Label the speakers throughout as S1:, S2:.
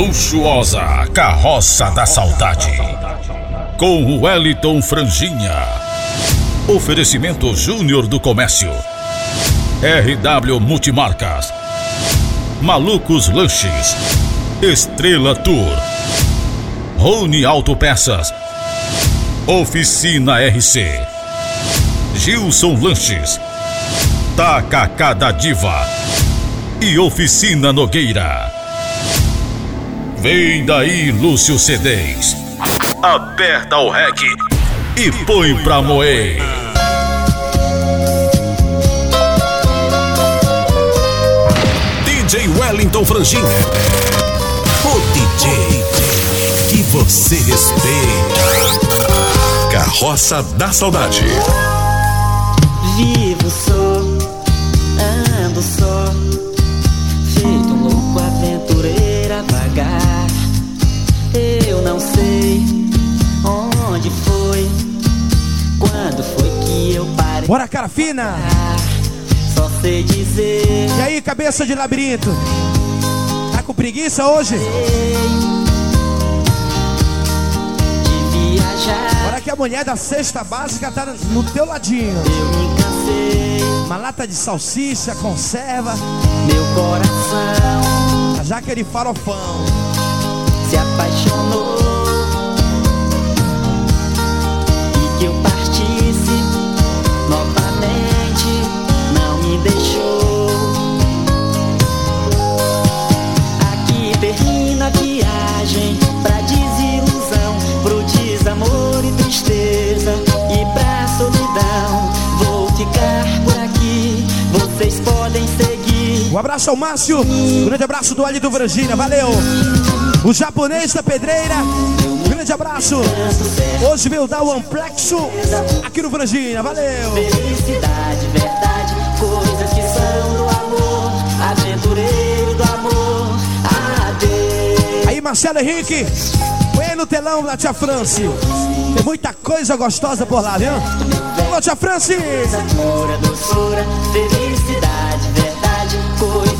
S1: luxuosa Carroça da Saudade. Com o Wellington Franjinha. Oferecimento Júnior do Comércio. RW Multimarcas. Malucos Lanches. Estrela Tour. Rony Autopeças. Oficina RC. Gilson Lanches. Tacacá da Diva. E Oficina Nogueira. Vem daí, Lúcio C10. Aperta o REC e põe pra moer.
S2: DJ Wellington Franjinha. O DJ que você respeita. Carroça da Saudade.
S3: Vivo só, ando só,
S4: Bora, cara fina!
S3: Só sei dizer.
S4: E aí, cabeça de labirinto? Tá com preguiça hoje?
S3: De viajar.
S4: Bora que a mulher da cesta básica tá no teu ladinho.
S3: Eu me cansei,
S4: Uma lata de salsicha, conserva,
S3: meu coração
S4: a jaca de farofão.
S3: se apaixonou.
S4: Abraço ao Márcio, grande abraço do Ali do Virgínia, valeu! O japonês da pedreira, grande abraço! Hoje veio dar o amplexo aqui no Virgínia, valeu!
S3: Felicidade, verdade, coisas que são do amor, aventureiro do amor. Adeus.
S4: Aí, Marcelo Henrique, põe no telão da Tia France. Tem muita coisa gostosa por lá, viu? Alô, Tia France!
S3: Doçura, felicidade,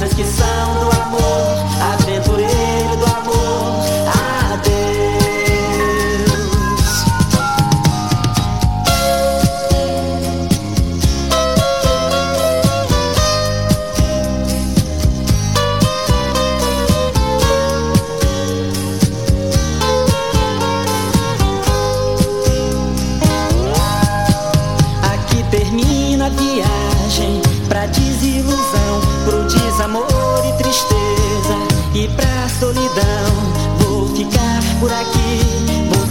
S3: coisas que são do amor, aventureiro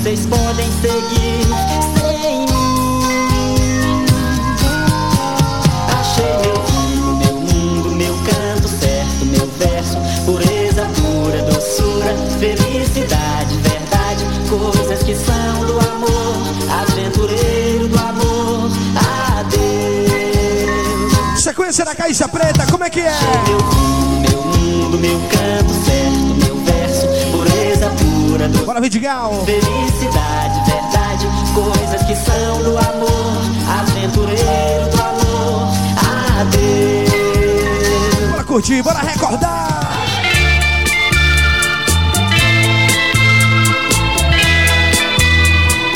S3: vocês podem seguir sem mim. Achei meu rumo, meu mundo, meu canto certo, meu verso, pureza pura, doçura, felicidade, verdade, coisas que são do amor, aventureiro do amor. Adeus.
S4: Sequência da Caixa Preta, como é que é?
S3: Meu rumo, meu mundo, meu canto certo, pura.
S4: Bora, Vidigal!
S3: Felicidade, verdade, coisas que são do amor, aventureiro do amor. Adeus.
S4: Bora curtir, bora recordar!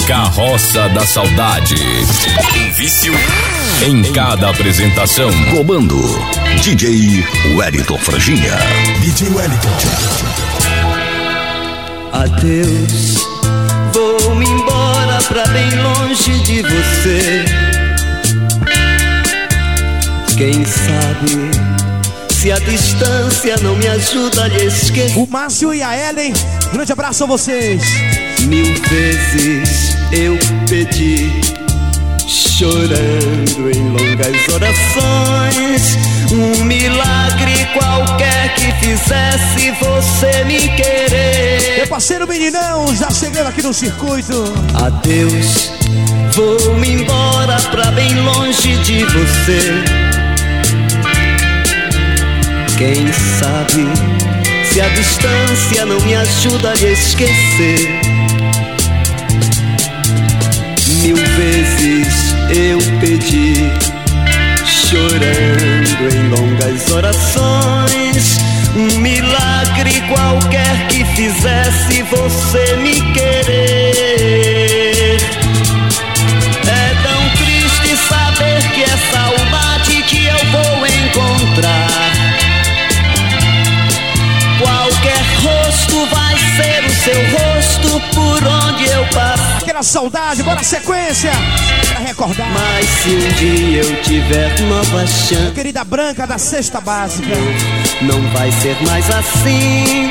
S2: Carroça da Saudade. Um vício em cada apresentação. Comando DJ Wellington Franjinha. DJ Wellington.
S5: Adeus, vou-me embora pra bem longe de você. Quem sabe se a distância não me ajuda a lhe esquecer.
S4: O Márcio e a Ellen, grande abraço a vocês!
S5: Mil vezes eu pedi, chorando em longas orações, um milagre qualquer que fizesse você me querer.
S4: Meu parceiro meninão, já chegando aqui no circuito.
S5: Adeus, vou-me embora pra bem longe de você. Quem sabe se a distância não me ajuda a esquecer. Mil vezes eu pedi, chorando em longas orações, Um milagre qualquer que fizesse você me querer. É tão triste saber que é saudade que eu vou encontrar. Qualquer rosto vai ser o seu rosto por onde eu passar.
S4: Aquela saudade, bora sequência pra recordar.
S5: Mas se um dia eu tiver nova chance,
S4: Querida Branca da Cesta Básica.
S5: não vai ser mais assim.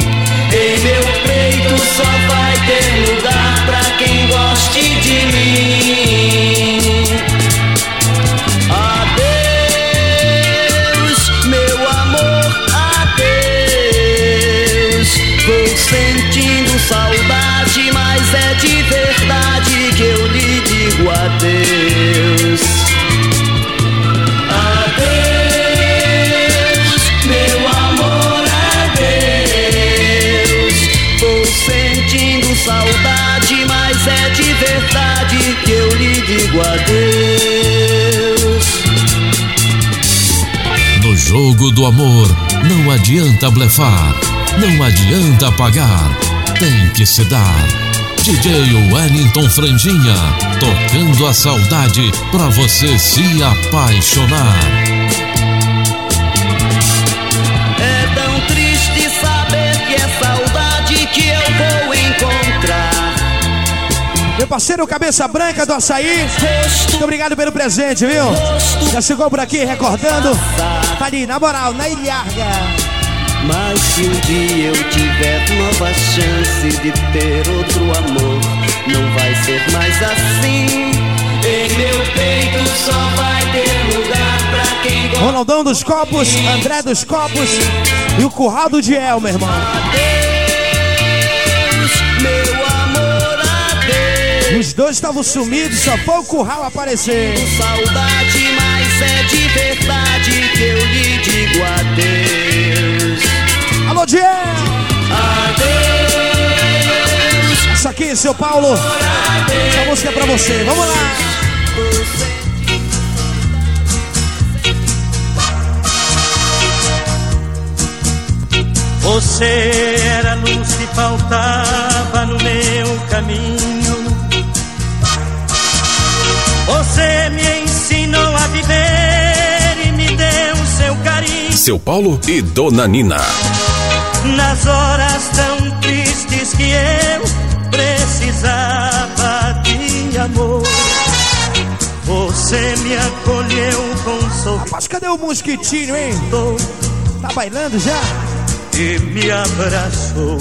S5: Em meu peito só vai ter lugar pra quem goste de mim. Saudade, mas é de verdade que eu lhe digo adeus. Adeus, meu amor, adeus. Vou sentindo saudade, mas é de verdade que eu lhe digo adeus.
S2: No jogo do amor, não adianta blefar, não adianta pagar, tem que se dar. DJ Wellington Franjinha, tocando a saudade pra você se apaixonar.
S5: É tão triste saber que é saudade que eu vou encontrar.
S4: Meu parceiro Cabeça Branca do Açaí.
S5: Rosto,
S4: Muito obrigado pelo presente, viu? Já chegou por aqui recordando. Tá ali, na moral, na ilharga.
S5: Mas se um dia eu tiver nova chance de ter outro amor, não vai ser mais assim. Em meu peito só vai ter lugar pra quem gosta.
S4: Ronaldão dos Copos, André dos Copos e o Curral do Diel, meu irmão.
S5: Adeus, meu amor, adeus.
S4: Os dois estavam sumidos, só foi o Curral aparecer.
S5: Saudade, mas é de verdade que
S4: Alô, Diel!
S5: Adeus,
S4: Isso aqui, seu Paulo. Essa música é pra você. Vamos lá.
S6: Você era a luz que faltava no meu caminho. Você me ensinou a viver e me deu seu carinho.
S1: Seu Paulo e Dona Nina.
S6: Nas horas tão tristes que eu precisava de amor. Você me acolheu com sorriso
S4: Rapaz, cadê o mosquitinho, hein? Tá bailando já?
S6: e me abraçou.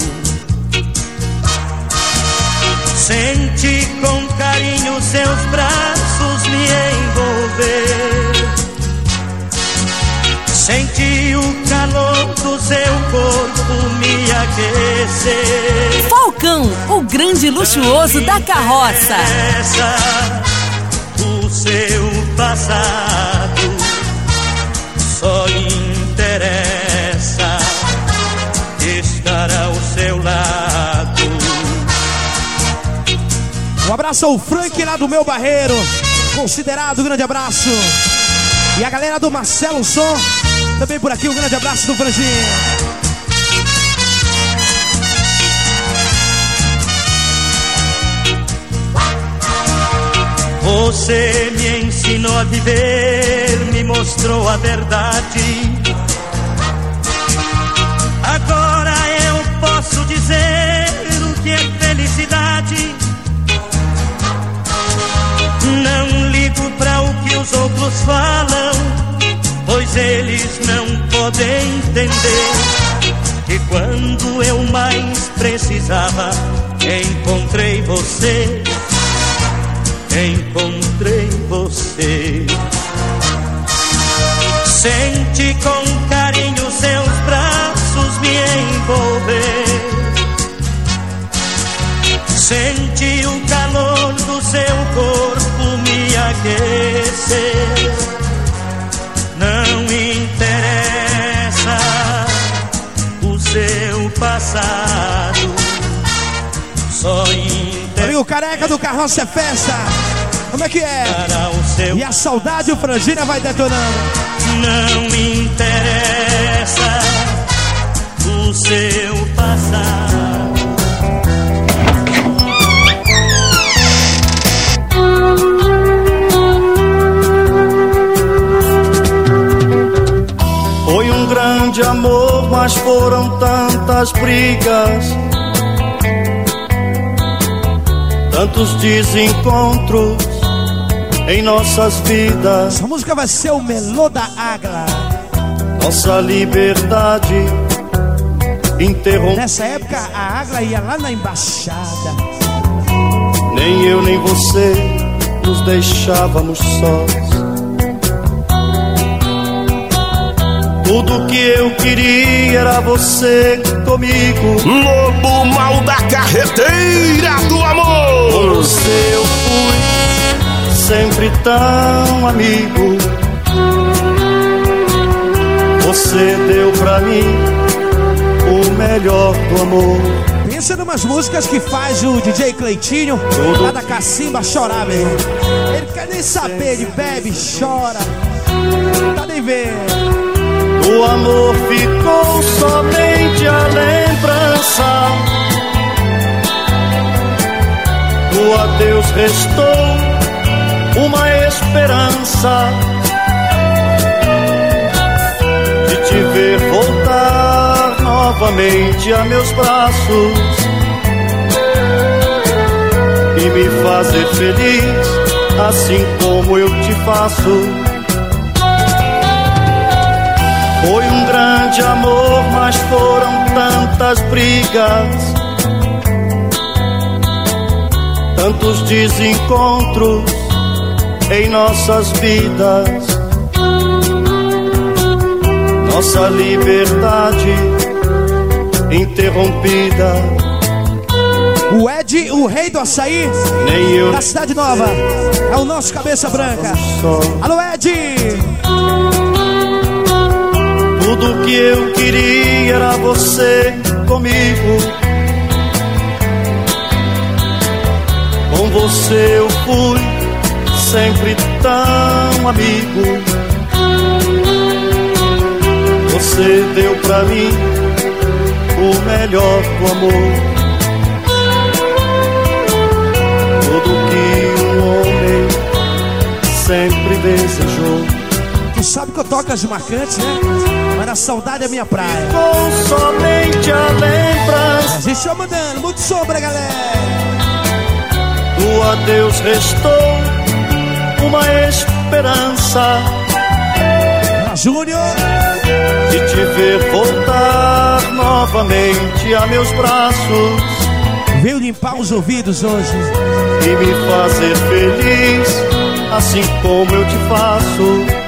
S6: Senti com carinho seus braços me envolver. Senti o calor do seu corpo me aquecer.
S7: Falcão, o grande luxuoso da carroça.
S6: O seu passado só interessa estar ao seu lado.
S4: Um abraço ao Frank lá do meu barreiro. Considerado, um grande abraço. E a galera do Marcelo Som, também por aqui, um grande abraço do Franjinha.
S6: Você me ensinou a viver, me mostrou a verdade. Agora eu posso dizer o que é felicidade. Os outros falam, pois eles não podem entender que quando eu mais precisava, encontrei você encontrei você. Sente com carinho seus braços me envolver. Sente o calor do seu corpo aquecer. Não interessa o seu passado, só interessa.
S4: Amigo careca do Carroça é Festa. Como é que é?
S6: o
S4: E a saudade o Frangina vai detonando.
S6: Não interessa no seu passar.
S8: Grande amor, mas foram tantas brigas, tantos desencontros em nossas vidas.
S4: Essa música vai ser o melô da Agla.
S8: Nossa liberdade interrompida.
S4: Nessa época, a Agla ia lá na embaixada.
S8: Nem eu nem você nos deixávamos sós. Tudo que eu queria era você comigo.
S1: Lobo mal da carreteira do amor.
S8: Você eu fui sempre tão amigo. Você deu pra mim o melhor do amor.
S4: Pensa numas músicas que faz o DJ Cleitinho
S8: Tudo.
S4: lá da Cacimba chorar, irmão. Ele quer nem saber de bebe, chora. Tá nem vendo.
S8: O amor ficou somente a lembrança. Do adeus restou uma esperança de te ver voltar novamente a meus braços e me fazer feliz, assim como eu te faço. Foi um grande amor, mas foram tantas brigas, tantos desencontros em nossas vidas. Nossa liberdade interrompida.
S4: O Ed, o rei do açaí,
S8: Nem eu
S4: da Cidade Nova. É o nosso cabeça branca. Alô, Ed!
S8: Tudo que eu queria era você comigo. Com você eu fui sempre tão amigo. Você deu pra mim o melhor do amor. Tudo que um homem sempre.
S4: Toco as marcantes, né? Mas a saudade é minha praia.
S8: Com somente a lembrança
S4: A gente mudando, muito sombra, galera.
S8: Do adeus restou uma esperança
S4: Júnior,
S8: de te ver voltar novamente a meus braços
S4: veio limpar os ouvidos hoje.
S8: e me fazer feliz, assim como eu te faço.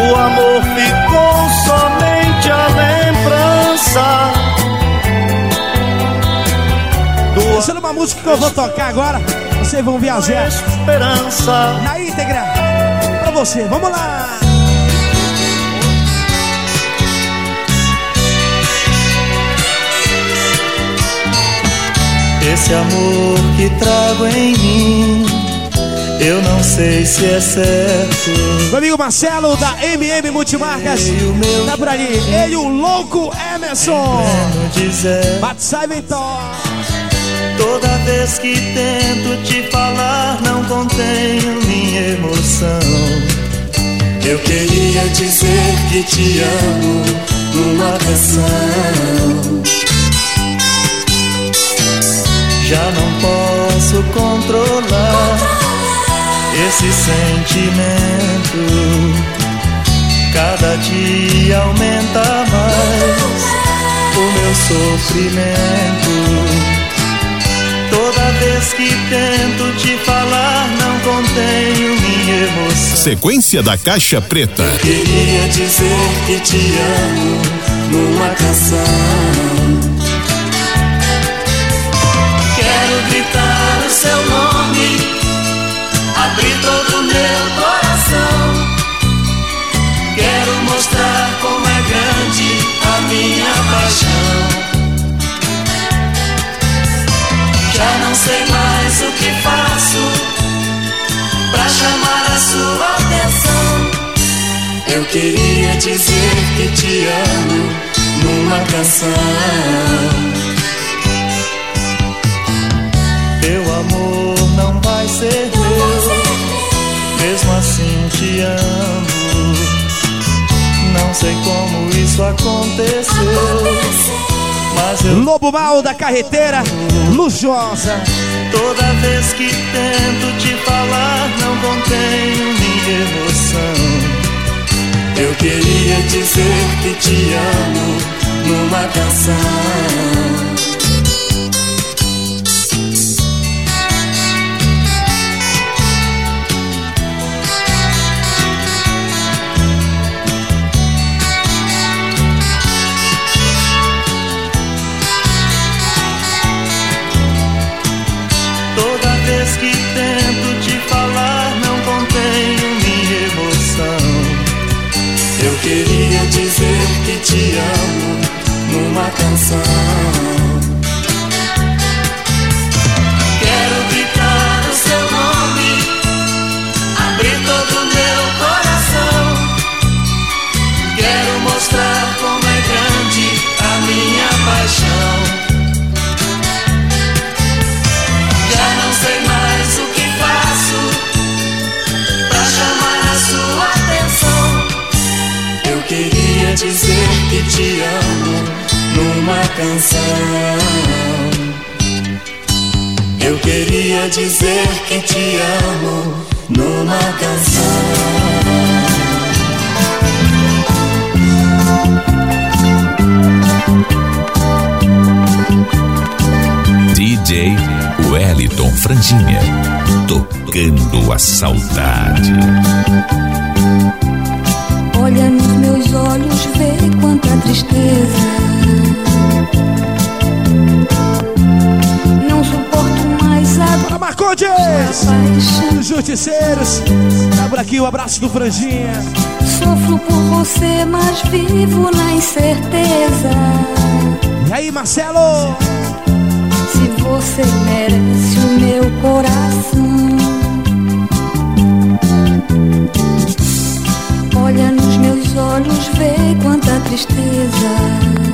S8: O amor ficou somente a lembrança do
S4: Essa é uma música que eu vou tocar agora. Vocês vão viajar
S8: esperança.
S4: na íntegra. Pra você, vamos lá.
S9: Esse amor que trago em mim, eu não sei se é certo.
S4: Meu amigo Marcelo da MM Multimarcas. Tá por ali. Ele, o louco Emerson. Bate sai, Vitor.
S9: toda vez que tento te falar, não contenho minha emoção. Eu queria dizer que te amo numa canção. Já não posso controlar esse sentimento. Cada dia aumenta mais o meu sofrimento. Toda vez que tento te falar, não contenho minha emoção.
S1: Sequência da Caixa Preta.
S9: Queria dizer que te amo numa canção. Quero gritar o seu nome, abrir todo o meu coração. Quero mostrar como é grande a minha paixão. Já não sei mais o que faço pra chamar a sua atenção. Eu queria dizer que te amo numa canção. Teu amor te amo. Não sei como isso aconteceu. Mas eu
S4: Lobo Mal da carreteira, luxuosa.
S9: Toda vez que tento te falar, não contenho minha emoção. Eu queria dizer que te amo numa canção. Te amo numa canção. Canção. Eu queria dizer que te amo numa canção.
S2: DJ Wellington Franjinha. Tocando a saudade.
S10: Olha nos meus olhos, vê quanta tristeza. Paixão.
S4: Os justiceiros. Tá por aqui o abraço do Franjinha.
S10: Sofro por você, mas vivo na incerteza.
S4: E aí, Marcelo?
S10: Se você merece o meu coração. Olha nos meus olhos, vê quanta tristeza.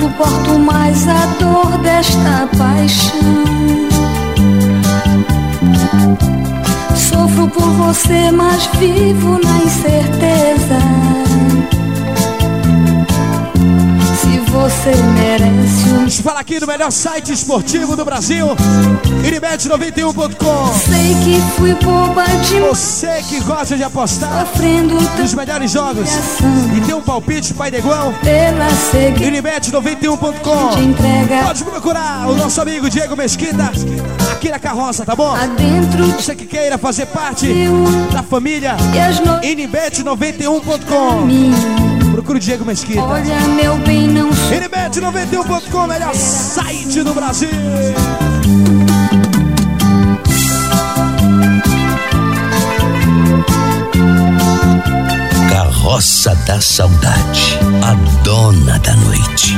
S10: Suporto mais a dor desta paixão. Sofro por você, mas vivo na incerteza. Você merece um
S4: Vamos falar aqui do melhor site esportivo do Brasil, Iribet91.com.
S10: Sei que fui boba demais,
S4: Você que gosta de apostar nos melhores jogos e tem um palpite Pai de Igual,
S10: pela cegueira de
S4: Iribet91.com.
S10: entrega
S4: Pode procurar o nosso amigo Diego Mesquita aqui na carroça, tá bom?
S10: adentro de
S4: Você que queira fazer parte da família
S10: e as noites
S4: Inibet91.com. o Diego Mesquita.
S10: Olha, meu bem, não sou
S4: Inibet91.com, melhor site do Brasil.
S11: Carroça da Saudade, a dona da noite.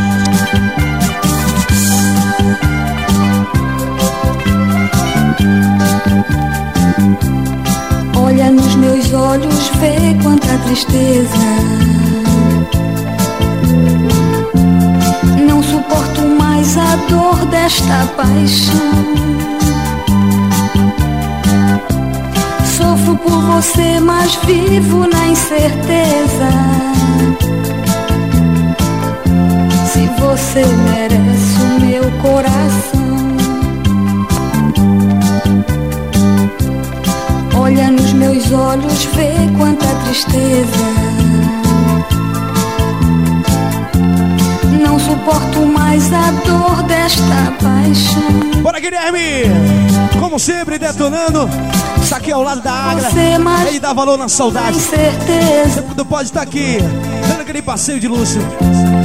S10: Olha nos meus olhos, vê quanta tristeza. Não suporto mais a dor desta paixão. Sofro por você, mas vivo na incerteza. Se você merece o meu coração. Olha nos meus olhos, vê quanta tristeza. Não suporto mais a dor desta paixão.
S4: Bora, Guilherme! Como sempre, detonando. Está aqui ao lado da Agra.
S10: Você
S4: Ele dá valor na saudade. Sempre não pode estar aqui, dando aquele passeio de luxo.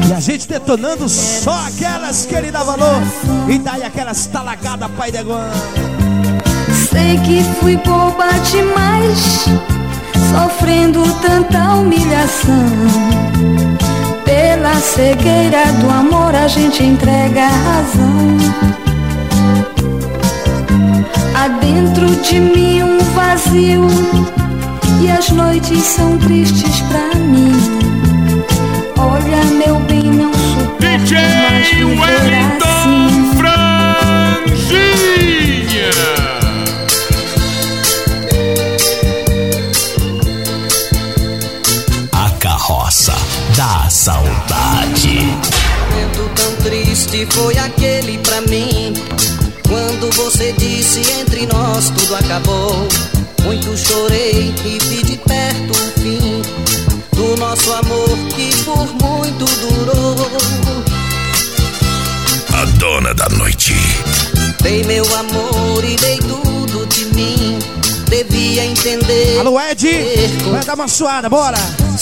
S4: E a gente detonando só aquelas que ele dá valor. E daí aquelas talagadas, pai de Guan.
S10: Sei que fui boba demais, sofrendo tanta humilhação. Pela cegueira do amor, a gente entrega a razão. Há dentro de mim um vazio e as noites são tristes pra mim. Olha, meu bem, não suporto mais viver assim.
S11: Franzinha. Da saudade.
S5: Momento tão triste foi aquele pra mim. Quando você disse entre nós tudo acabou. Muito chorei e vi de perto o fim do nosso amor que por muito durou.
S11: A dona da noite.
S5: Dei meu amor e dei tudo de mim. Devia entender.
S4: Alô, Ed! Vai dar uma suada, bora!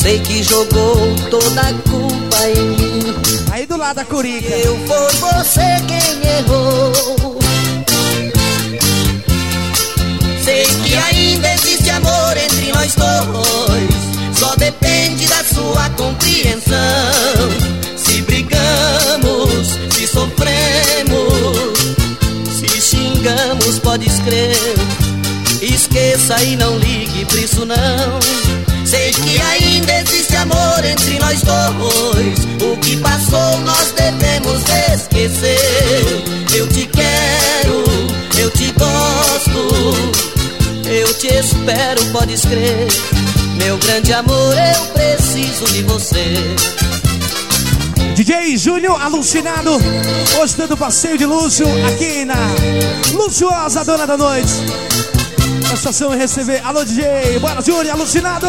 S5: Sei que jogou toda a culpa em mim.
S4: Aí do lado da Curica.
S5: Eu foi você quem errou. Sei que ainda existe amor entre nós dois. Só depende da sua compreensão. Se brigamos, se sofremos, se xingamos, pode crer. Esqueça e não ligue pra isso não. Que ainda existe amor entre nós dois. O que passou nós devemos esquecer. Eu te quero, eu te gosto. Eu te espero, pode crer. Meu grande amor, eu preciso de você.
S4: DJ Júnior alucinado, hoje dando passeio de Lúcio aqui na Luxuosa Dona da Noite. Satisfação em receber. Alô, DJ, bora, Júnior, alucinado.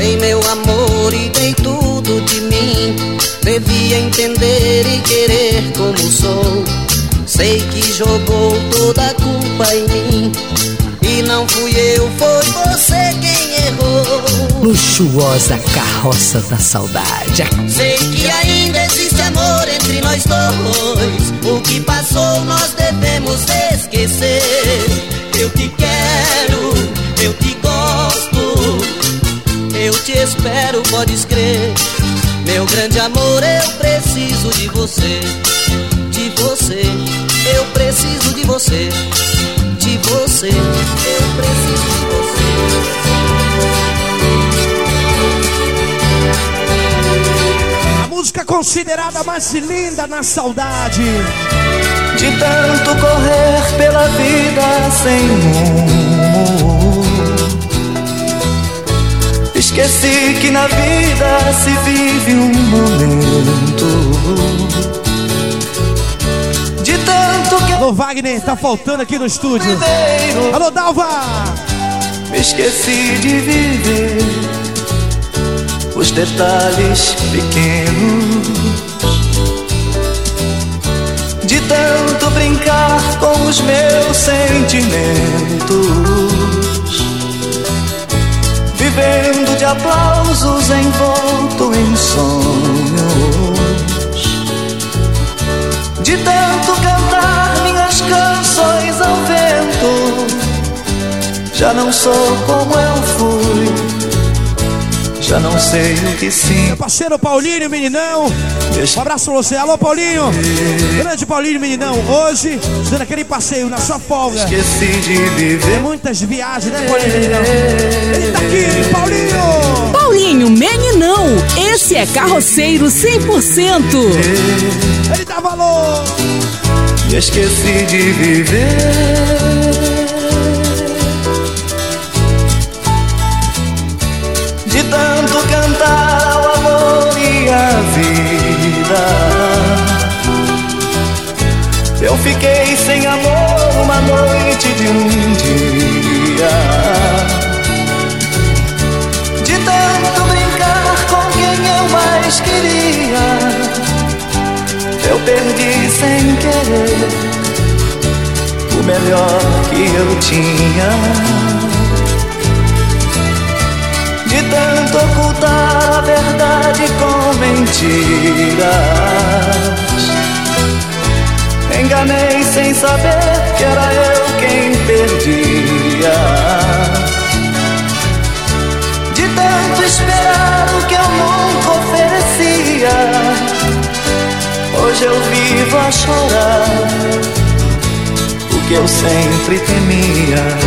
S5: Dei meu amor e dei tudo de mim. Devia entender e querer como sou. Sei que jogou toda a culpa em mim. E não fui eu, foi você quem errou.
S7: Luxuosa carroça da saudade.
S5: Sei que ainda existe amor entre nós dois. O que passou nós devemos esquecer. Eu te quero, eu te gosto. Eu te espero, podes crer. Meu grande amor, eu preciso de você. De você, eu preciso de você. De você, eu preciso de você.
S4: A música considerada mais linda na saudade.
S9: De tanto correr pela vida sem rumo. Esqueci que na vida se vive um momento. De tanto que.
S4: Alô, Wagner, tá faltando aqui no estúdio. Alô, Dalva!
S9: Me esqueci de viver os detalhes pequenos. De tanto brincar com os meus sentimentos. Aplausos envolto em sonhos. De tanto cantar minhas canções ao vento. Já não sou como eu fui. Já não sei o que sim.
S4: Meu parceiro Paulinho, meninão. Um abraço pra você. Alô, Paulinho. Grande Paulinho, meninão. Hoje, dando aquele passeio na sua folga.
S9: Esqueci de viver.
S4: Tem muitas viagens, né, Paulinho, meninão? Ele tá aqui, Paulinho.
S7: Paulinho, meninão. Esse é carroceiro 100%.
S4: Ele dá valor.
S9: Esqueci de viver. Vida. Eu fiquei sem amor uma noite de um dia. De tanto brincar com quem eu mais queria. Eu perdi sem querer o melhor que eu tinha. Ocultar a verdade com mentiras. Enganei sem saber que era eu quem perdia. De tanto esperar o que eu nunca oferecia. Hoje eu vivo a chorar o que eu sempre temia.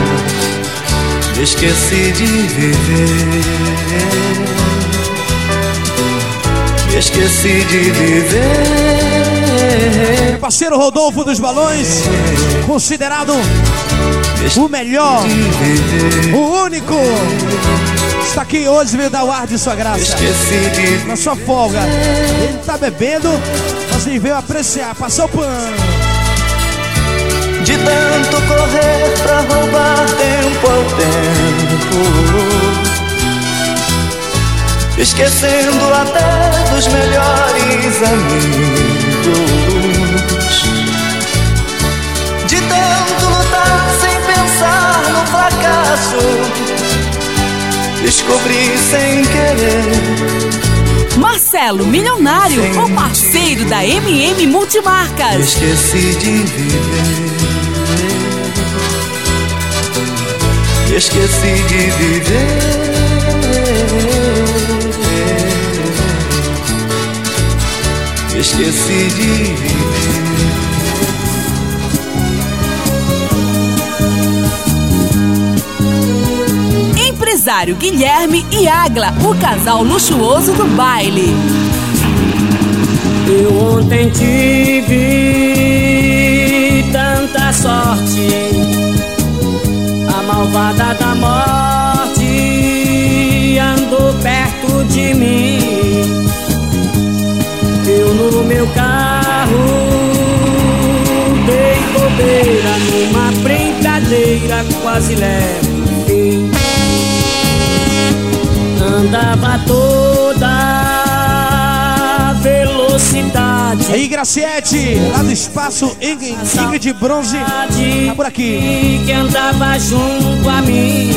S9: Esqueci de viver. Esqueci de viver.
S4: Parceiro Rodolfo dos Balões, considerado o melhor, o único. Está aqui hoje, veio dar o ar de sua graça.
S9: Esqueci de
S4: Na sua folga. Ele tá bebendo, mas ele veio apreciar, passar o pano.
S9: De tanto correr pra roubar tempo ao tempo Esquecendo até dos melhores amigos. De tanto lutar sem pensar no fracasso. Descobri sem querer.
S7: Marcelo Milionário, o parceiro da MM Multimarcas.
S9: Esqueci de viver. Esqueci de viver Esqueci de viver
S7: Empresário Guilherme e Agla, o casal luxuoso do baile.
S12: Eu ontem tive tanta sorte, a malvada da morte andou perto de mim. No meu carro dei bobeira numa brincadeira, quase levo o fim. Andava toda velocidade.
S4: Aí, Graciete, lá do espaço Ingrid de Bronze, tá por aqui.
S12: que andava junto a mim.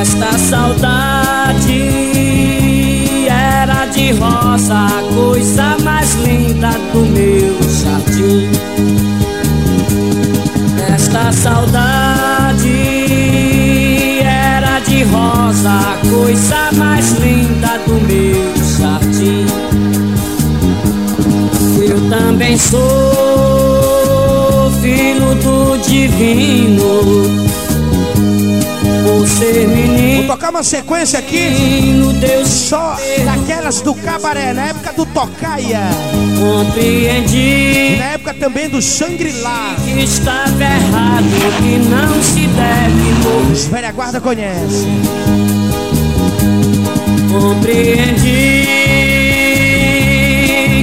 S12: Esta saudade de rosa, a coisa mais linda do meu jardim. Esta saudade era de rosa, a coisa mais linda do meu jardim. Eu também sou filho do divino.
S4: Vou tocar uma sequência aqui, só daquelas do cabaré, na época do Tocaia.
S12: compreendi
S4: na época também do Shangri-La.
S12: que estava errado, que não se deve morrer.
S4: Os velha guarda conhece.
S12: Compreendi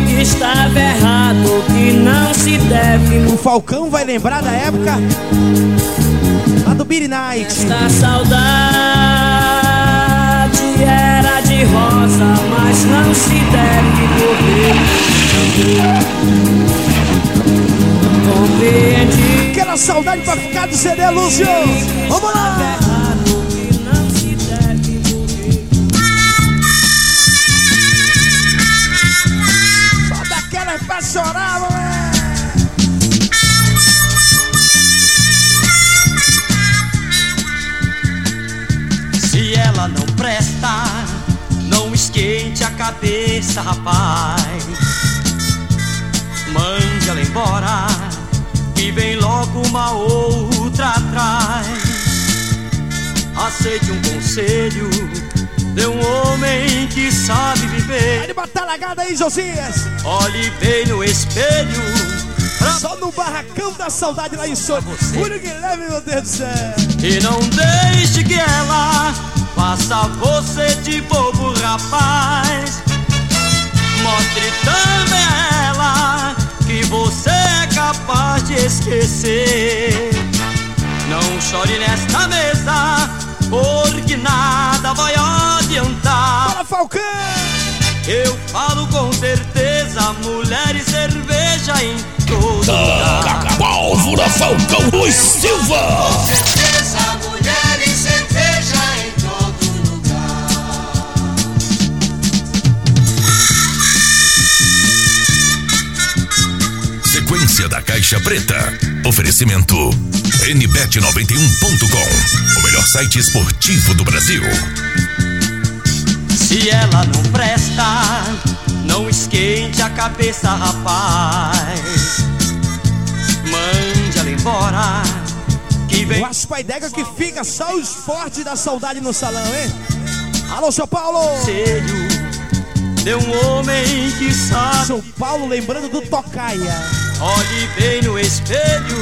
S12: que estava errado, que não se deve
S4: O. Falcão vai lembrar da época do Beat Night.
S12: Esta saudade era de rosa, mas não se deve morrer. Compreendi
S4: Aquela saudade pra ficar do CD, Lúcio. Vamos lá.
S12: errado, que
S8: cabeça, rapaz. Mande ela embora e vem logo uma outra atrás. Aceite um conselho de um homem que sabe viver.
S4: Pode botar lagada aí, Josias.
S8: Olhe bem no espelho.
S4: Só no barracão da saudade lá em Olha que leve, meu Deus do céu.
S8: E não deixe que ela faça você de bobo, rapaz. Mostre também a ela que você é capaz de esquecer. Não chore nesta mesa, porque nada vai adiantar.
S4: Fala, Falcão.
S8: Eu falo com certeza, mulher e cerveja em todo lugar.
S13: Pólvora Falcão Luiz Silva.
S14: Da Caixa Preta. Oferecimento nbet91.com, o melhor site esportivo do Brasil.
S8: Se ela não presta, não esquente a cabeça, rapaz. Mande ela embora, que vem
S4: Eu acho pai Dega que fica só os fortes da saudade no salão, hein? Alô, São Paulo!
S8: Seio de um homem que sabe.
S4: São Paulo lembrando do Tocaia.
S8: Olhe bem no espelho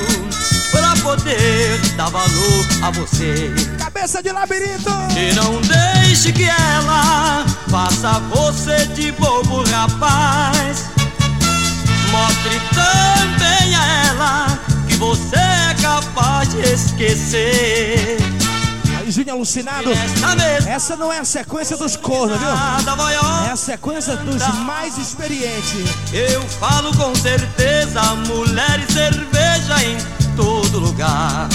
S8: pra poder dar valor a você.
S4: Cabeça de labirinto!
S8: E não deixe que ela faça você de bobo rapaz. Mostre também a ela que você é capaz de esquecer.
S4: Júnior alucinado.
S8: Essa mesma
S4: Essa não é a sequência dos cornos, viu? É a sequência dos mais experientes.
S8: Eu falo com certeza, mulher e cerveja em todo lugar.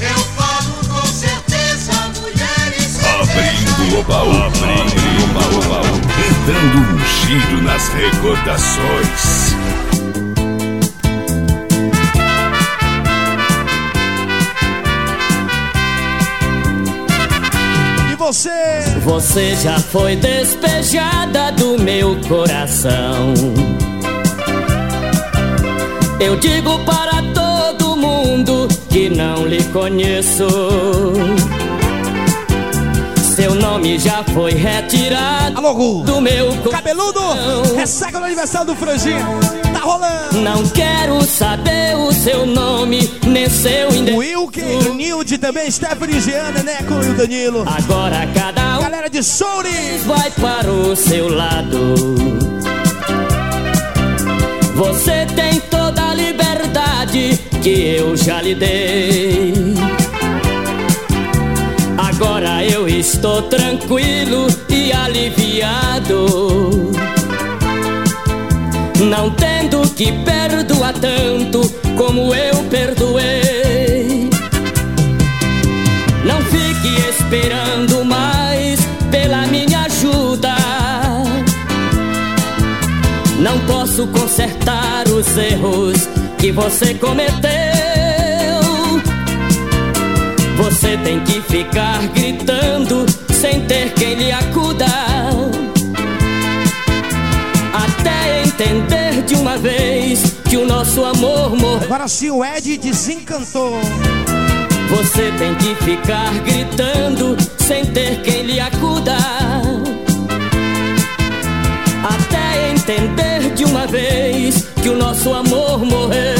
S15: Eu falo com certeza, mulheres.
S2: Abrindo o baú, abrindo o baú, baú. Dando um giro nas recordações.
S4: Você?
S12: Você já foi despejada do meu coração. Eu digo para todo mundo que não lhe conheço. Seu nome já foi retirado
S4: Alô, Gu.
S12: do meu
S4: Cabeludo!
S12: coração.
S4: Ressaca no aniversário do Franjinha. Tá rolando!
S12: Não quero saber o seu nome, nem seu endereço.
S4: O Nilde também, Stephanie Giana, Neco e o Danilo.
S12: Agora cada um
S4: Galera de Souri!
S12: vai para o seu lado. Você tem toda a liberdade que eu já lhe dei. Agora eu estou tranquilo e aliviado. Não tendo que perdoar tanto como eu perdoei. Não fique esperando mais pela minha ajuda. Não posso consertar os erros que você cometeu. Tem que ficar gritando sem ter quem lhe acuda. Até entender de uma vez que o nosso amor morreu.
S4: Agora sim, o Ed desencantou.
S12: Você tem que ficar gritando sem ter quem lhe acuda. Até entender de uma vez que o nosso amor morreu.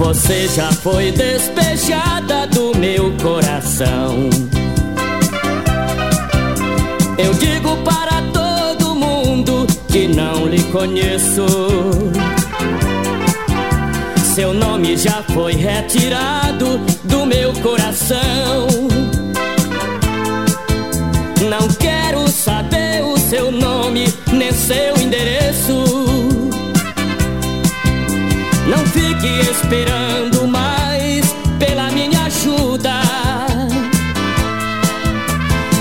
S12: Você já foi despejada do meu coração. Eu digo para todo mundo que não lhe conheço. Seu nome já foi retirado do meu coração. Não quero saber o seu nome, nem seu endereço. Esperando mais pela minha ajuda.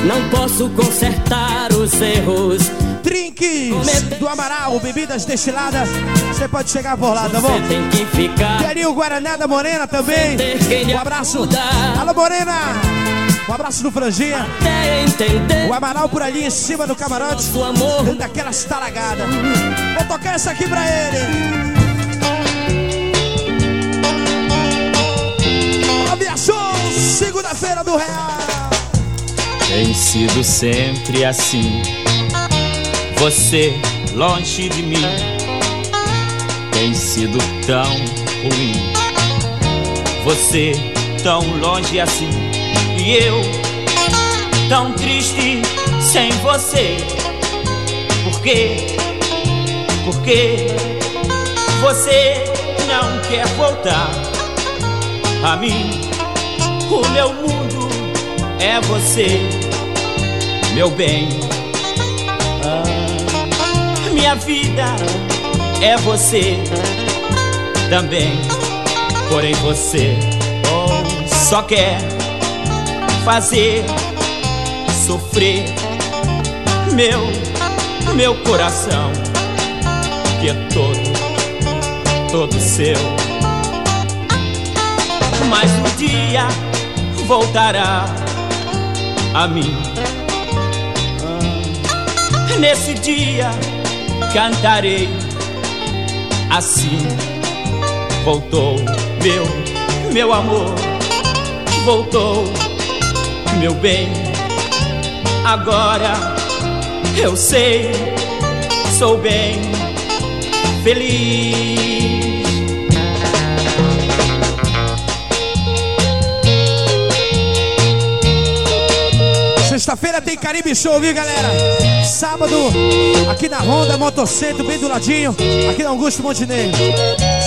S12: Não posso consertar os erros.
S4: Drinks do Amaral, bebidas destiladas. Você pode chegar por lá, tá bom?
S12: Você tem que ficar.
S4: E ali o Guaraná da Morena também. Um abraço. Alô, Morena. Um abraço do Franjinha. O Amaral por ali em cima do camarote. Dando aquelas talagadas. Vou tocar essa aqui pra ele. Aviação, segunda-feira do Real.
S6: Tem sido sempre assim. Você longe de mim tem sido tão ruim. Você tão longe assim e eu tão triste sem você. Por quê? Porque você não quer voltar a mim. O meu mundo é você, meu bem. Ah, minha vida é você também. Porém você oh, só quer fazer sofrer meu meu coração que é todo todo seu. Mas um dia voltará a mim. Nesse dia cantarei assim. Voltou, meu, meu amor. Voltou, meu bem. Agora eu sei, sou bem feliz.
S4: Sexta-feira tem Caribe Show, viu, galera? Sábado, aqui na Honda Motocentro, bem do ladinho, aqui na Augusto Montenegro.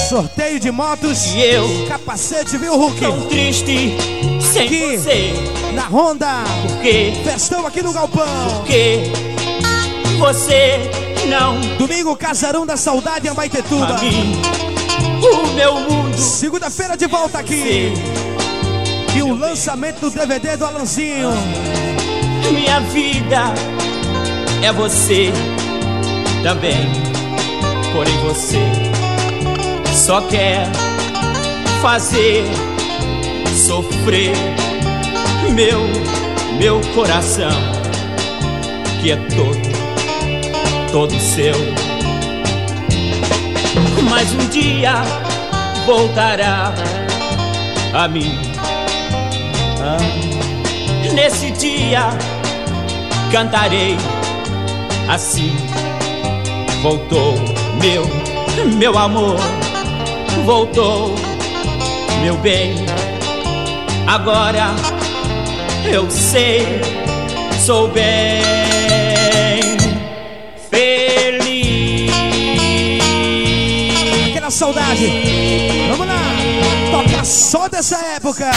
S4: Sorteio de motos.
S6: E eu,
S4: capacete, viu, Hulk?
S6: Tão triste sem
S4: aqui,
S6: você.
S4: Na Honda.
S6: Por quê?
S4: Festão aqui no Galpão.
S6: Por quê? Você não.
S4: Domingo, Casarão da Saudade.
S6: Mim, o meu mundo.
S4: Segunda-feira de volta aqui. E o lançamento do DVD do Alanzinho.
S6: Minha vida é você também. Porém você só quer fazer sofrer meu meu coração que é todo todo seu. Mas um dia voltará a mim. Ah, nesse dia cantarei assim. Voltou meu, meu amor, voltou meu bem. Agora eu sei, sou bem feliz.
S4: Aquela saudade. Vamos lá, toca só dessa época.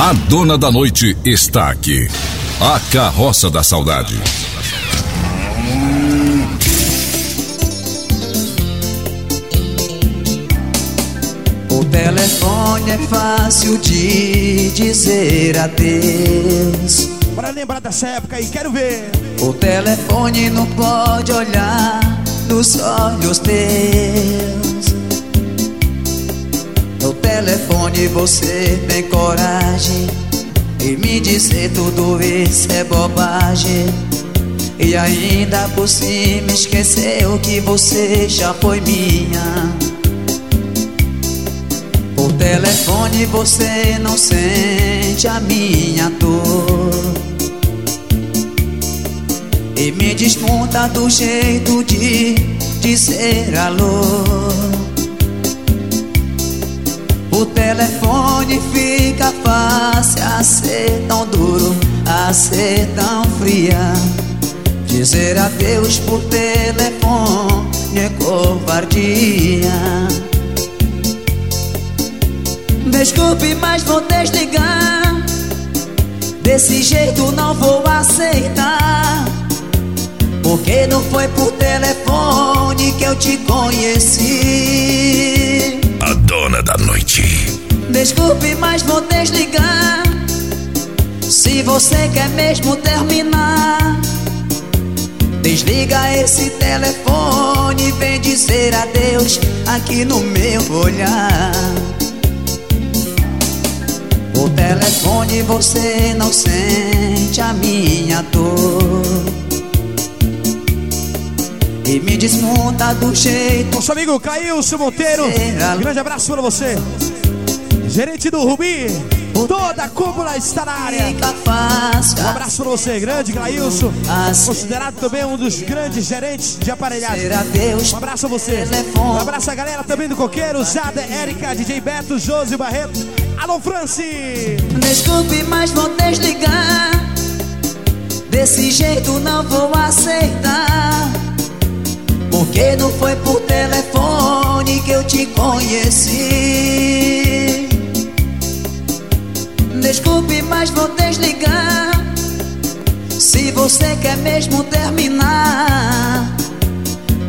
S2: A dona da noite está aqui. A Carroça da Saudade.
S16: O telefone é fácil de dizer adeus.
S4: Bora lembrar dessa época aí, quero ver.
S16: O telefone não pode olhar nos olhos teus. Telefone você tem coragem e me dizer tudo isso é bobagem. E ainda por cima esqueceu que você já foi minha. Por telefone você não sente a minha dor. E me desmonta do jeito de dizer alô. O telefone fica fácil a ser tão duro, a ser tão fria. Dizer adeus por telefone é covardia. Desculpe, mas vou desligar. Desse jeito não vou aceitar. Porque não foi por telefone que eu te conheci.
S2: Dona da noite.
S16: Desculpe, mas vou desligar. Se você quer mesmo terminar, desliga esse telefone vem dizer adeus aqui no meu olhar. O telefone você não sente a minha dor. E me desmonta do jeito.
S4: Nosso amigo Caílson Monteiro. Um grande abraço para você. Gerente do Rubi. Toda a cúpula está na área. Um abraço para você, grande Clailson. Considerado também um dos grandes gerentes de aparelhagem. Um abraço a você. Um abraço a galera também do Coqueiro, Zada, Érica, DJ Beto, Josi Barreto. Alô, Franci.
S16: Desculpe, mas vou desligar. Desse jeito não vou aceitar. Porque não foi por telefone que eu te conheci. Desculpe, mas vou desligar. Se você quer mesmo terminar,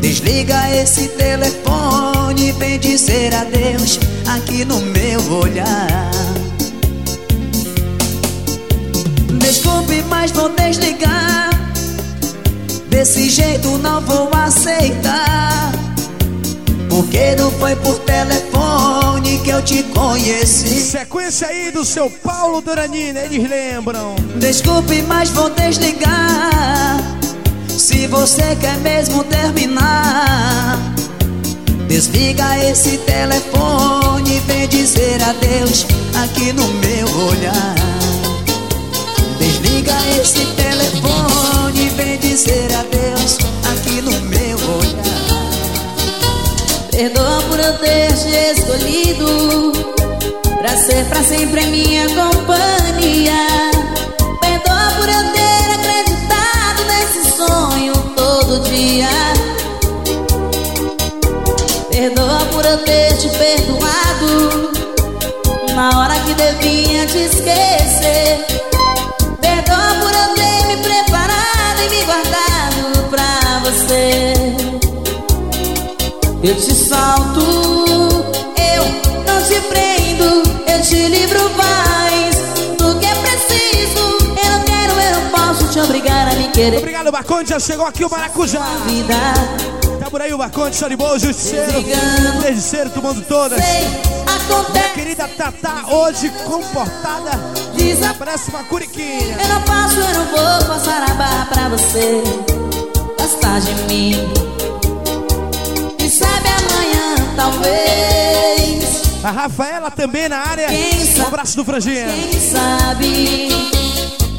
S16: desliga esse telefone vem dizer adeus aqui no meu olhar. Desculpe, mas vou desligar. Desse jeito não vou aceitar. Porque não foi por telefone que eu te conheci.
S4: Sequência aí do seu Paulo Duranina, eles lembram.
S16: Desculpe, mas vou desligar. Se você quer mesmo terminar, Desliga esse telefone e vem dizer adeus aqui no meu olhar. Desliga esse telefone dizer adeus aqui no meu olhar.
S5: Perdoa por eu ter te escolhido Pra ser pra sempre minha companhia. Perdoa por eu ter acreditado nesse sonho todo dia. Perdoa por eu ter te perdoado Na hora que devia te esquecer Eu te salto, eu não te prendo Eu te livro mais do que é preciso Eu não quero, eu não posso te obrigar a me querer
S4: Obrigado, Marconde. Já chegou aqui o Maracujá.
S5: Vida
S4: Tá por aí o Marconde, show de bola, justiceiro. Justiceiro tomando todas. Minha querida Tatá, hoje comportada. Parece uma curiquinha.
S5: Eu não posso, eu não vou passar a barra pra você Gostar de mim
S4: A Rafaela também na área. Um abraço do Franjinha.
S5: Quem sabe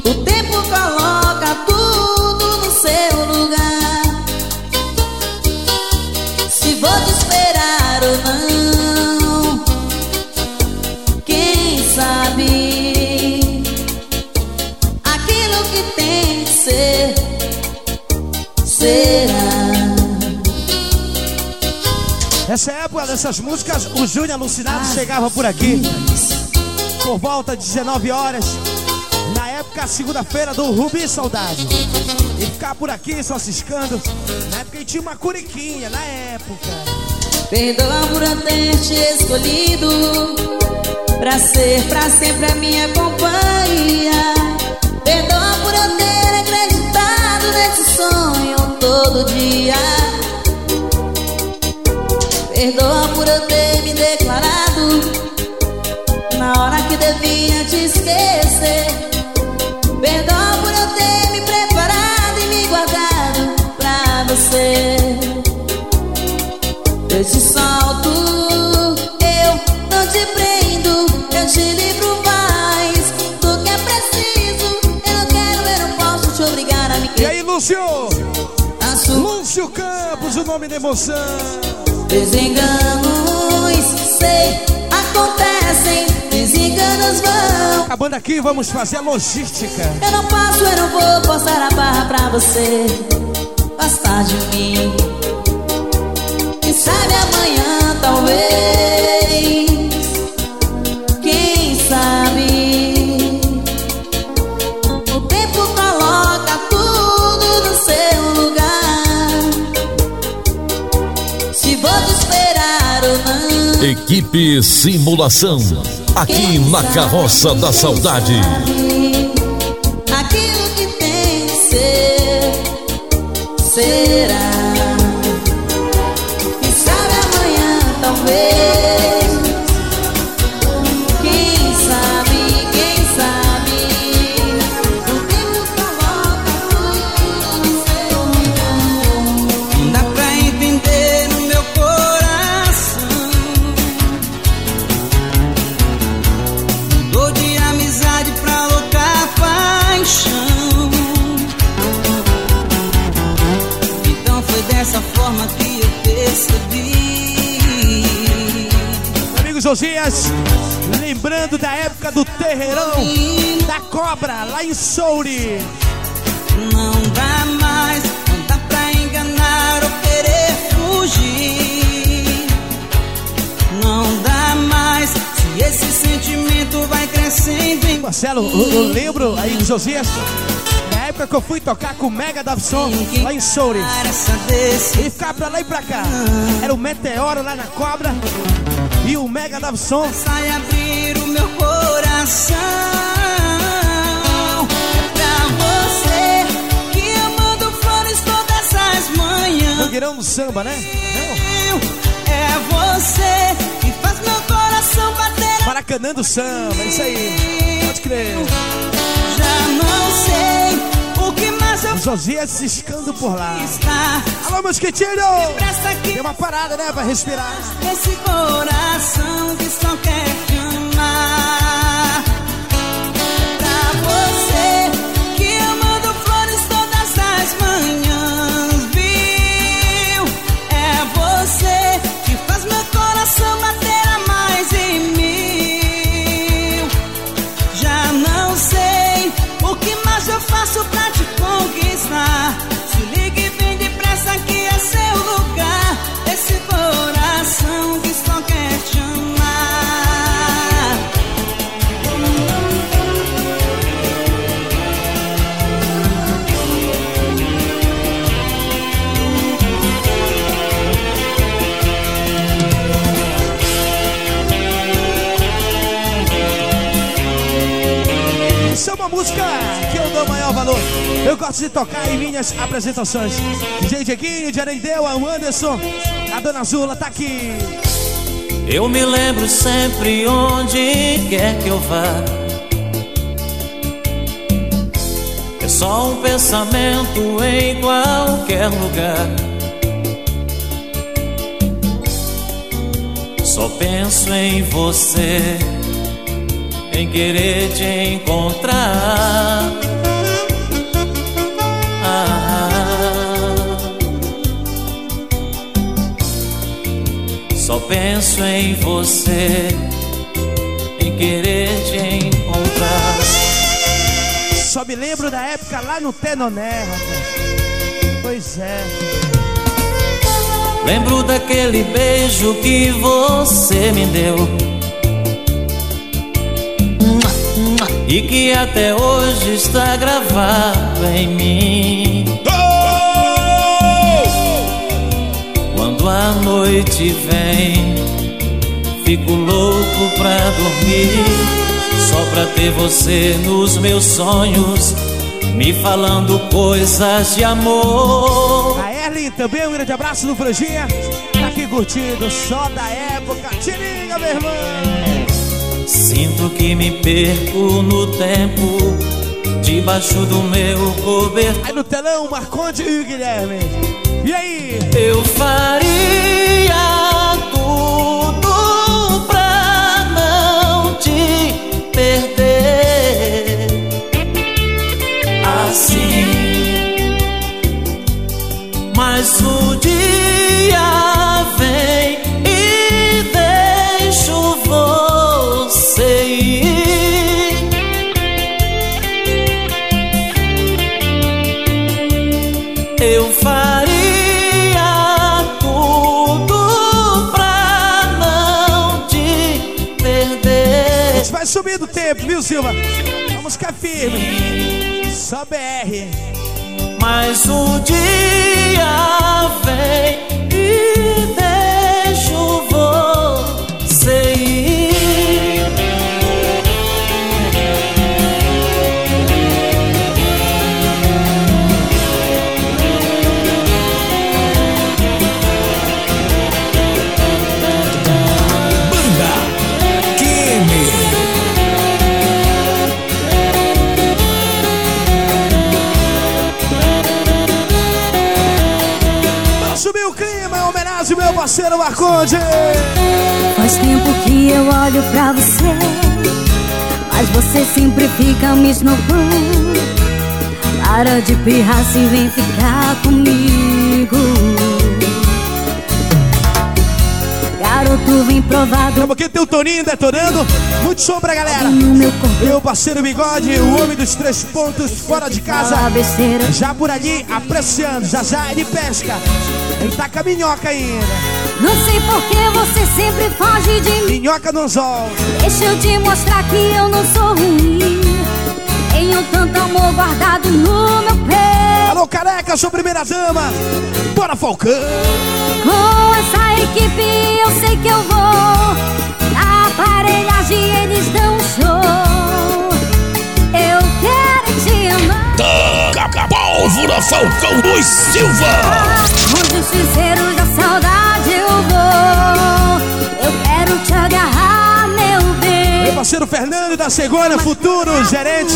S5: O tempo coloca tudo no seu lugar Se vou te esperar ou não
S4: Essa época dessas músicas, o Júnior Alucinado chegava por aqui. Por volta de 19 horas. Na época, segunda-feira do Rubi Saudade. E ficar por aqui só ciscando. Na época ele tinha uma curiquinha, na época.
S5: Perdoa por eu ter te escolhido Pra ser pra sempre a minha companhia Perdoa por eu ter acreditado nesse sonho todo dia Perdoa por eu ter me declarado Na hora que devia te esquecer Perdoa por eu ter me preparado e me guardado pra você eu te salto, eu não te prendo, eu te livro mais do que é preciso. Eu não quero, eu não posso te obrigar a me
S4: E aí, Lúcio? Lúcio Campos, o nome da emoção.
S5: Desenganos, sei, acontecem, desenganos vão.
S4: Acabando aqui, vamos fazer a logística.
S5: Eu não posso, eu não vou passar a barra pra você gostar de mim. Quem sabe amanhã, talvez.
S2: Simulação. Aqui na Carroça da Saudade.
S4: Josias, lembrando da época do terreirão da cobra lá em Souri.
S17: Não dá mais, não dá pra enganar ou querer fugir. Não dá mais, se esse sentimento vai crescendo em
S4: Marcelo, eu, eu lembro aí do Josias, época que eu fui tocar com o Mega da Som lá em Souri. E ficava pra lá e pra cá. Era o Meteoro lá na cobra e o Mega da Som.
S17: Sai abrir o meu coração. É pra você que eu mando flores todas as manhãs.
S4: Mangueirão do samba, né?
S17: É você que faz meu coração bater.
S4: Maracanã do samba, isso aí. Pode crer. Josias ciscando por lá. Alô, mosquitinho! Tem uma parada, né, pra respirar.
S5: esse coração que só quer Eu
S4: gosto de tocar em minhas apresentações. DJ Dieguinho, de Arendeua, o Anderson, a Dona Zula tá aqui.
S18: Eu me lembro sempre onde quer que eu vá. É só um pensamento em qualquer lugar. Só penso em você, em querer te encontrar. Só penso em você, em querer te encontrar.
S4: Só me lembro da época lá no Tenoné. Pois é.
S18: Lembro daquele beijo que você me deu. E que até hoje está gravado em mim. Quando a noite vem, fico louco pra dormir. Só pra ter você nos meus sonhos, me falando coisas de amor.
S4: A Erlin também, um grande abraço do Franjinha. Tá aqui curtindo, só da época. Te liga, meu irmão.
S18: Sinto que me perco no tempo, debaixo do meu cobertor.
S4: Aí no telão, Marconde e Guilherme. E aí?
S18: Eu faria
S4: BR.
S18: Mas o dia
S4: parceiro Marconde.
S19: Faz tempo que eu olho pra você, mas você sempre fica me esnobando. Para de pirrar se vem ficar comigo. Garoto, vem provar do
S4: Porque tem o Toninho detonando. Muito som pra galera.
S19: meu.
S4: Meu parceiro Bigode, o homem dos três pontos fora de casa. Já por ali, apreciando. Já já ele pesca. Ele tá com a minhoca ainda.
S19: Não sei por que você sempre foge de mim.
S4: Minhoca no anzol.
S19: Deixa eu te mostrar que eu não sou ruim. Tenho tanto amor guardado no meu peito.
S4: Alô, careca, sua primeira dama. Bora, Falcão.
S19: Com essa equipe eu sei que eu vou. Na aparelhagem eles dão um show. Eu quero te amar.
S14: Taca a pólvora Falcão dos Silva.
S19: Onde os chuzeiros da saudade vou. Eu quero te agarrar, meu bem.
S4: Meu parceiro Fernando da Segunda, futuro gerente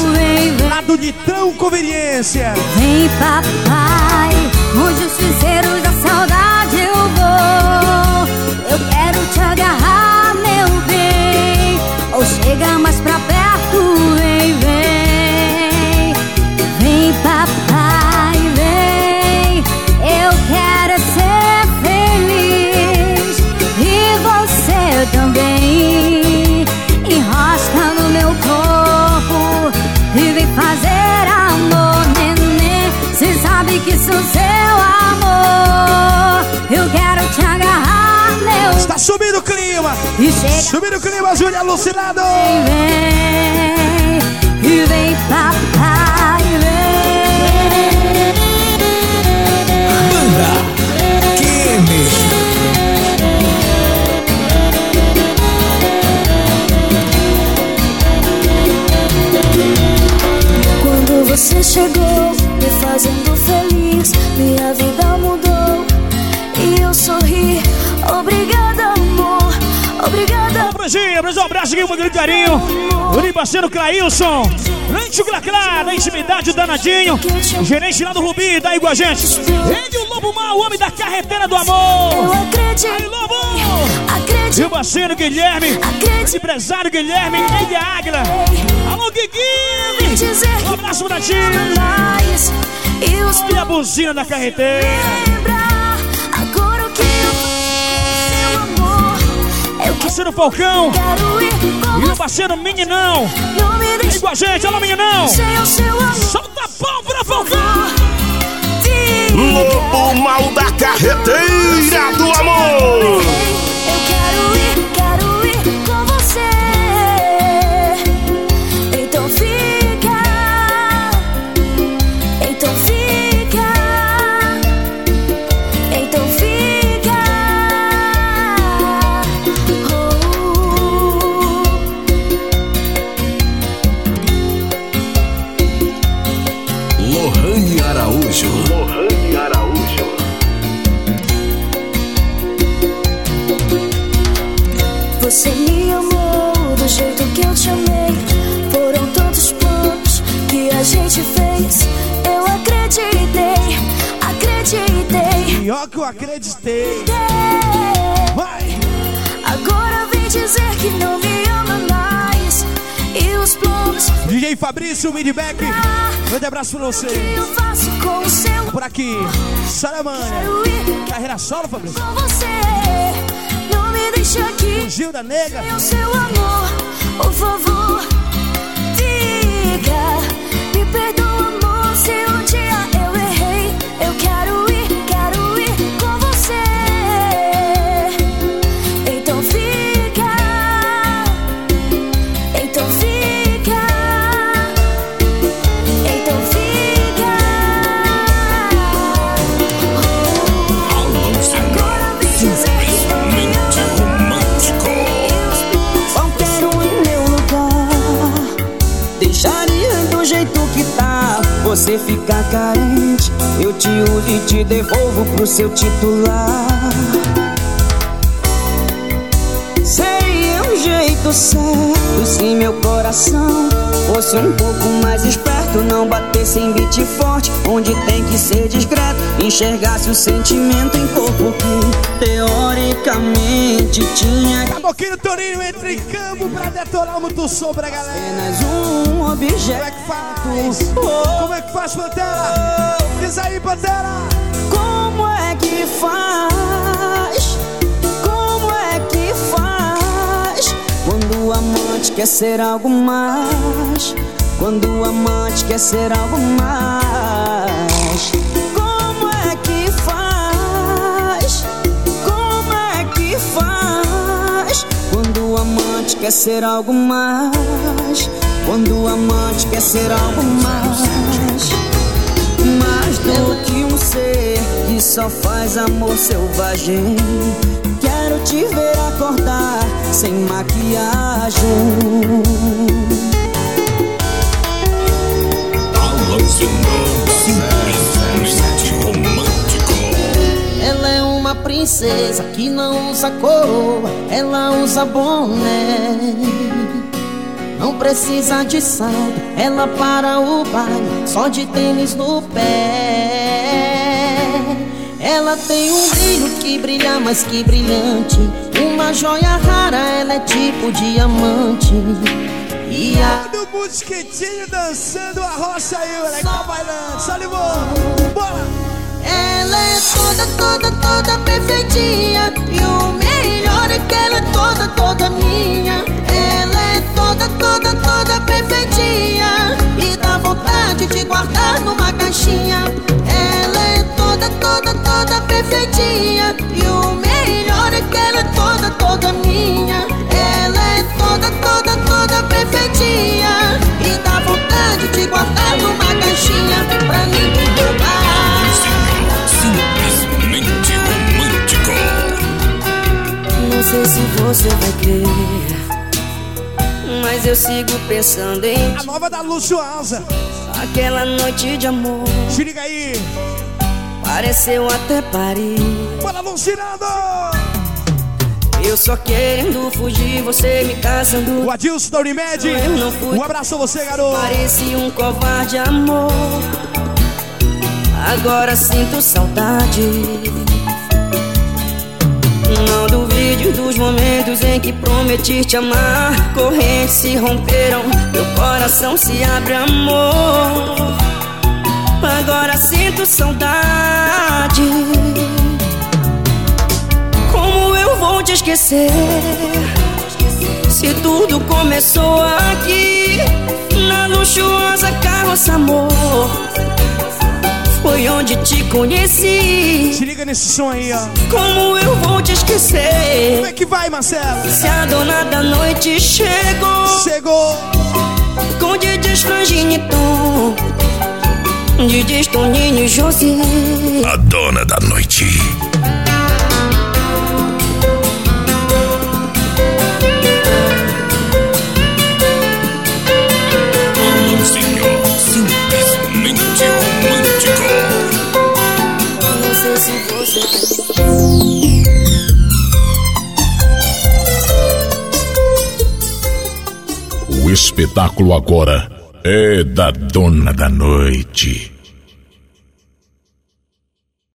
S4: lá do Nitrão Conveniência.
S20: Vem, papai, os justiceiros da saudade eu vou. Eu quero te agarrar, meu bem. Ou chega mais pra perto, vem, vem. Vem, papai, que sou seu amor. Eu quero te agarrar, meu.
S4: Está subindo o clima.
S20: E chega.
S4: Subindo o clima, Júlia alucinado.
S20: Vem, e vem, papai, vem.
S14: Banda Kennedy.
S19: Quando você chegou, me fazendo feliz, minha vida mudou e eu sorri. Obrigada, amor. Obrigada.
S4: Franjinha, um abraço aqui, um grande carinho. O meu parceiro Clailson. Lente Glaclá, na intimidade danadinho. Gerente lá do Rubi, tá aí com a gente. Ele, o Lobo Mal, o homem da carreteira do amor. Aí, Lobo! E o parceiro Guilherme, esse empresário Guilherme, ele a Águila. Alô, Guigui! Um abraço pra ti. Olha a buzina da carreteira.
S19: Agora o que eu faço, seu amor? Eu
S4: Parceiro Falcão. E o parceiro Meninão.
S19: Não me
S4: Vem com a gente, Meninão.
S19: Sei o amor.
S4: Solta a pólvora, Falcão.
S14: Lobo mal da carreteira do amor.
S19: Eu quero ir, acreditei.
S4: Vai!
S19: Agora vem dizer que não me ama mais. E os planos
S4: DJ Fabrício Midback. Grande abraço pra você.
S19: o seu
S4: Por aqui, Saramânia. Carreira solo, Fabrício.
S19: com você. Não me deixe aqui.
S4: Gil da Nega.
S19: Sem o seu amor, por favor, diga. Me perdoa, amor, se um dia eu errei. Eu quero Você fica
S5: carente Eu te uso e te devolvo pro seu titular Seria um jeito certo Se meu coração fosse um pouco mais esperto Não batesse em beat forte Onde tem que ser discreto Enxergasse o sentimento em corpo que Teoricamente tinha
S4: Caboquinho Torinho entra em campo pra detonar o muito som pra galera.
S5: Apenas um objeto.
S4: Como é que faz? Como é que faz, Pantera? Diz aí, Pantera.
S5: Como é que faz? Como é que faz? Quando o amante quer ser algo mais. Quando o amante quer ser algo mais. Como é que faz? Como é que faz? Quando o amante quer ser algo mais. Quando o amante quer ser algo mais. Mais do que um ser que só faz amor selvagem. Quero te ver acordar sem maquiagem.
S14: Simplesmente romântico.
S21: Ela é uma princesa que não usa coroa, ela usa boné.
S22: Não precisa de salto, ela para o baile Só de tênis no pé. Ela tem um brilho que brilha mais que brilhante Uma joia rara, ela é tipo diamante. E a...
S4: Do mosquitinho dançando a roça aí, moleque, tá bailando, só bora!
S22: Ela é toda, toda, toda perfeitinha E o melhor é que ela é toda, toda minha Ela é toda, toda, toda perfeitinha. E dá vontade de guardar numa caixinha. Ela é toda, toda, toda perfeitinha. E o melhor é que ela é toda, toda minha. Ela é toda, toda, toda perfeitinha. E dá vontade de guardar numa caixinha Pra ninguém roubar.
S14: Simplesmente romântico.
S5: Não sei se você vai Mas eu sigo pensando em
S4: A nova da Luxuosa
S5: Aquela noite de amor
S4: Se liga aí
S5: Pareceu até Paris
S4: Bora alucinando
S5: eu só querendo fugir, você me caçando.
S4: O Adilson da Unimed. Um abraço a você, garoto.
S5: Parecia um covarde amor. Agora sinto saudade. Não duvide dos momentos em que prometi te amar. Correntes se romperam, meu coração se abre, amor. Agora sinto saudade. Como eu vou te esquecer? Se tudo começou aqui, na luxuosa carroça, amor. Foi onde te conheci.
S4: Se liga nesse som aí, ó.
S5: Como eu vou te esquecer?
S4: Como é que vai, Marcelo?
S5: Se a dona da noite chegou.
S4: Chegou.
S5: Com Didi Frangini Tom. Didi Toninho e Josi.
S14: A dona da noite. O espetáculo agora é da dona da noite.